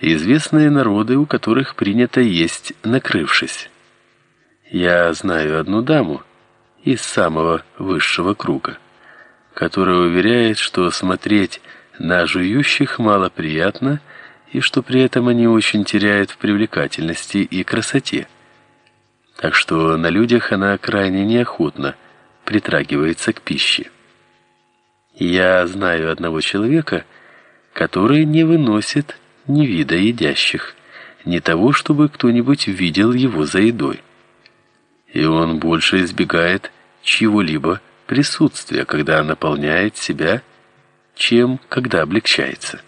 известные народы, у которых принято есть накрывшись. Я знаю одну даму из самого высшего круга, которая уверяет, что смотреть на жующих мало приятно и что при этом они очень теряют в привлекательности и красоте. Так что на людях она крайне неохотно притрагивается к пище. Я знаю одного человека, который не выносит ни вида едящих, ни того, чтобы кто-нибудь видел его за едой. И он больше избегает чьего-либо присутствия, когда наполняет себя, чем когда облегчается.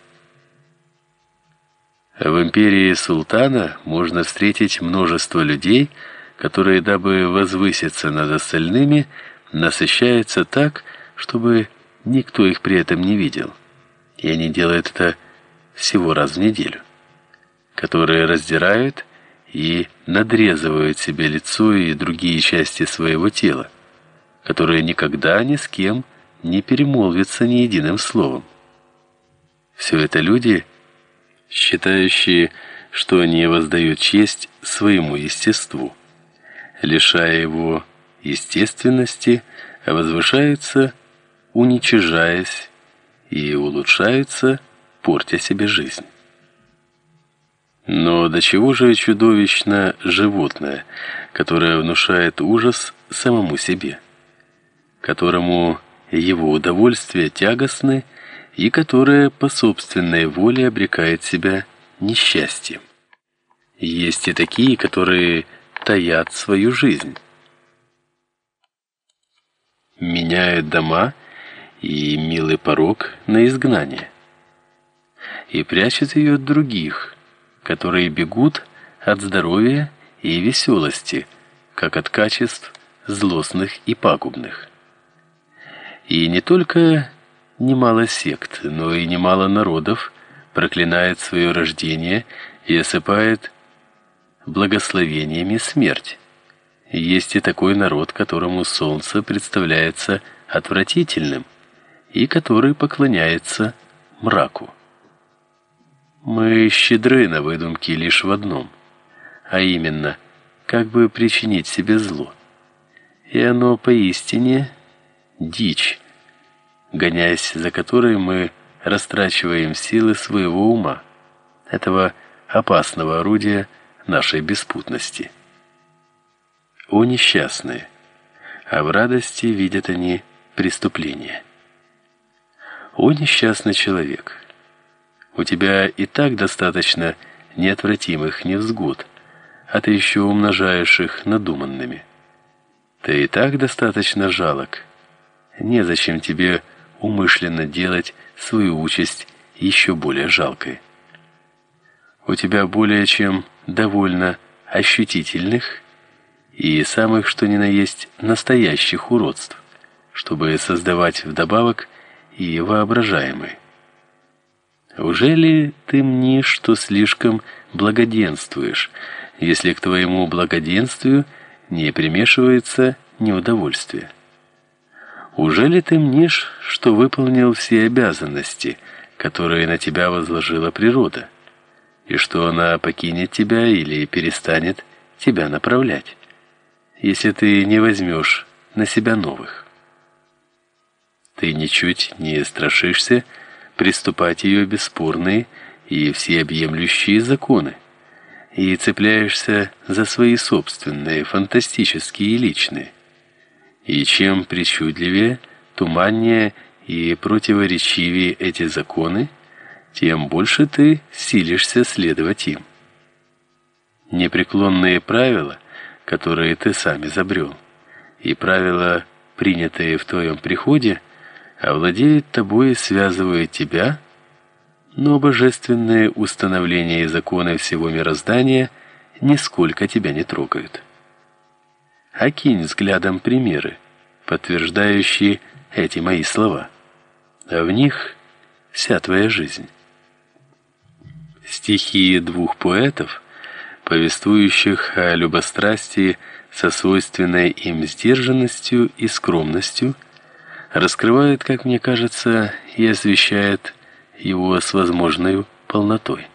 В империи султана можно встретить множество людей, которые, дабы возвыситься над остальными, насыщаются так, чтобы никто их при этом не видел. И они делают это всего раз в неделю. Которые раздирают и надрезывают себе лицо и другие части своего тела, которые никогда ни с кем не перемолвятся ни единым словом. Все это люди, считающие, что они воздают честь своему естеству, лишая его естественности, возвышаются, уничижаясь и улучшаются, портя себе жизнь. Но до чего же чудовищно животное, которое внушает ужас самому себе, которому его удовольствия тягостны и которое по собственной воле обрекает себя несчастьем. Есть и такие, которые таят свою жизнь, меняют дома и милый порог на изгнание, и прячут ее от других, которые бегут от здоровья и веселости, как от качеств злостных и пагубных. И не только немало сект, но и немало народов проклинает свое рождение и осыпает благословениями смерть. Есть и такой народ, которому солнце представляется отвратительным и который поклоняется мраку. Мы щедры на выдумки лишь в одном, а именно, как бы причинить себе зло. И оно поистине дичь гоняясь за которой мы растрачиваем силы своего ума, этого опасного орудия нашей беспутности. О несчастные, а в радости видят они преступление. О несчастный человек, у тебя и так достаточно неотвратимых невзгод, а ты еще умножаешь их надуманными. Ты и так достаточно жалок. Незачем тебе умышленно делать свою участь еще более жалкой. У тебя более чем довольно ощутительных и самых что ни на есть настоящих уродств, чтобы создавать вдобавок и воображаемые. Уже ли ты мнишь, что слишком благоденствуешь, если к твоему благоденствию не примешивается неудовольствие? Уже ли ты мнишь, что выполнил все обязанности, которые на тебя возложила природа, и что она покинет тебя или перестанет тебя направлять, если ты не возьмешь на себя новых? Ты ничуть не страшишься приступать ее бесспорные и всеобъемлющие законы, и цепляешься за свои собственные, фантастические и личные. И чем причудливее, туманнее и противоречивее эти законы, тем больше ты силишься следовать им. Непреклонные правила, которые ты сам изобрел, и правила, принятые в твоем приходе, овладеют тобой и связывают тебя, но божественные установления и законы всего мироздания нисколько тебя не трогают окинь взглядом примеры, подтверждающие эти мои слова. А в них вся твоя жизнь. Стихи двух поэтов, повествующих о любострастии со свойственной им сдержанностью и скромностью, раскрывают, как мне кажется, и освещают его с возможной полнотой.